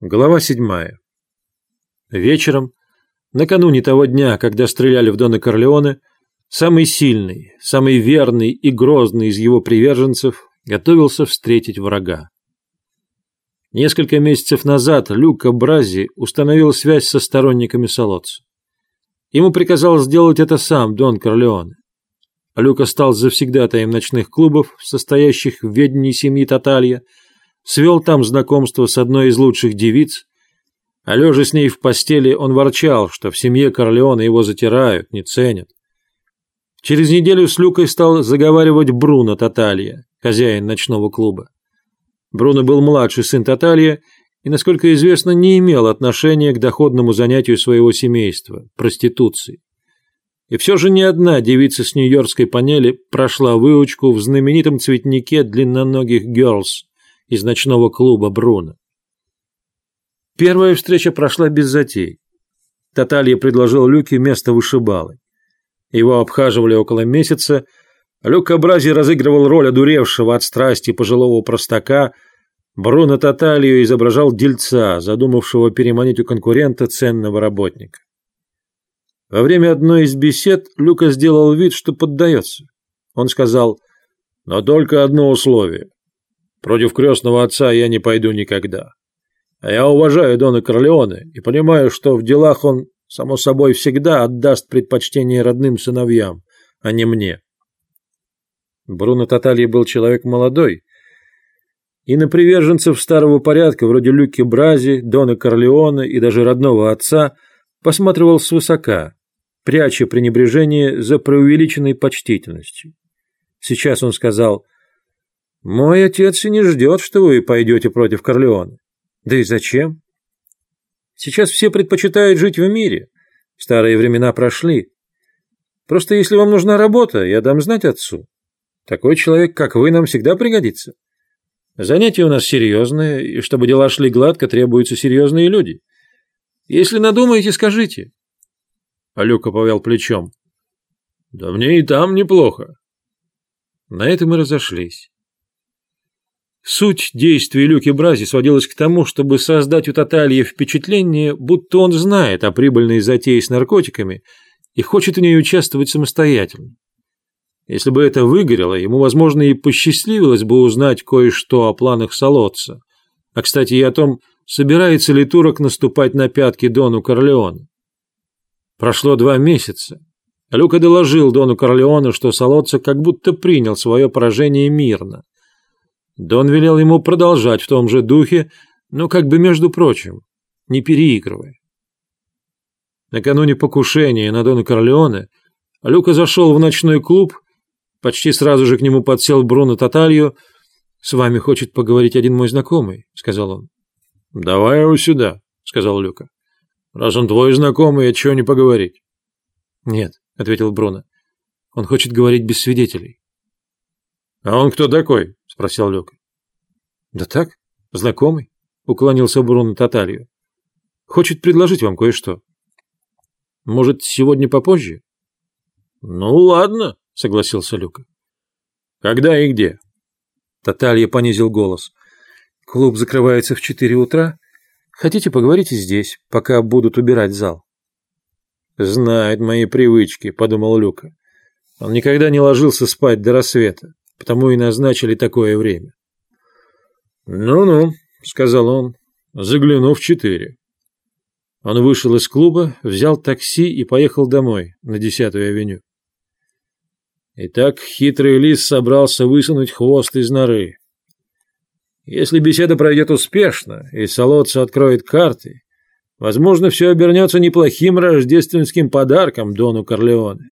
Глава седьмая. Вечером, накануне того дня, когда стреляли в Дона Корлеоне, самый сильный, самый верный и грозный из его приверженцев готовился встретить врага. Несколько месяцев назад Люка Брази установил связь со сторонниками Солоца. Ему приказал сделать это сам Дон Корлеоне. Люка стал завсегдатаем ночных клубов, состоящих в ведении семьи Таталья, свел там знакомство с одной из лучших девиц, а лежа с ней в постели, он ворчал, что в семье Корлеона его затирают, не ценят. Через неделю с Люкой стал заговаривать Бруно Таталья, хозяин ночного клуба. Бруно был младший сын Таталья и, насколько известно, не имел отношения к доходному занятию своего семейства – проституции. И все же ни одна девица с нью-йоркской панели прошла выучку в знаменитом цветнике длинноногих «Girls», из ночного клуба Бруно. Первая встреча прошла без затей. Таталья предложил Люке место вышибалы. Его обхаживали около месяца. Люк Абрази разыгрывал роль одуревшего от страсти пожилого простака. Бруно Таталью изображал дельца, задумавшего переманить у конкурента ценного работника. Во время одной из бесед Люка сделал вид, что поддается. Он сказал, но только одно условие. Против крестного отца я не пойду никогда. А я уважаю Дона Корлеоне и понимаю, что в делах он, само собой, всегда отдаст предпочтение родным сыновьям, а не мне. Бруно Татальи был человек молодой, и на приверженцев старого порядка, вроде Люки Брази, Дона Корлеоне и даже родного отца, посматривал свысока, пряча пренебрежение за преувеличенной почтительностью. Сейчас он сказал – мой отец и не ждет, что вы пойдете против Корлеона. Да и зачем? Сейчас все предпочитают жить в мире. Старые времена прошли. Просто если вам нужна работа, я дам знать отцу. Такой человек, как вы, нам всегда пригодится. Занятия у нас серьезные, и чтобы дела шли гладко, требуются серьезные люди. Если надумаете, скажите. Алюка повел плечом. Да мне и там неплохо. На этом мы разошлись. Суть действий Люки Брази сводилась к тому, чтобы создать у Таталья впечатление, будто он знает о прибыльной затее с наркотиками и хочет в ней участвовать самостоятельно. Если бы это выгорело, ему, возможно, и посчастливилось бы узнать кое-что о планах Солодца. А, кстати, и о том, собирается ли турок наступать на пятки Дону Корлеоне. Прошло два месяца. Люка доложил Дону Корлеону, что Солодца как будто принял свое поражение мирно – Дон велел ему продолжать в том же духе, но как бы между прочим, не переигрывая. Накануне покушения на Дона Корлеоне Люка зашел в ночной клуб, почти сразу же к нему подсел Бруно Таталью. «С вами хочет поговорить один мой знакомый», — сказал он. «Давай его сюда», — сказал Люка. «Раз он твой знакомый, а чего не поговорить?» «Нет», — ответил Бруно. «Он хочет говорить без свидетелей». «А он кто такой?» – спросил Люка. «Да так, знакомый», – уклонился Бруно Таталью. «Хочет предложить вам кое-что. Может, сегодня попозже?» «Ну, ладно», – согласился Люка. «Когда и где?» Таталья понизил голос. «Клуб закрывается в четыре утра. Хотите, поговорите здесь, пока будут убирать зал?» «Знает мои привычки», – подумал Люка. Он никогда не ложился спать до рассвета потому и назначили такое время. «Ну-ну», — сказал он, заглянув в четыре. Он вышел из клуба, взял такси и поехал домой, на Десятую авеню. Итак, хитрый лис собрался высунуть хвост из норы. Если беседа пройдет успешно, и Солодца откроет карты, возможно, все обернется неплохим рождественским подарком Дону Корлеоне.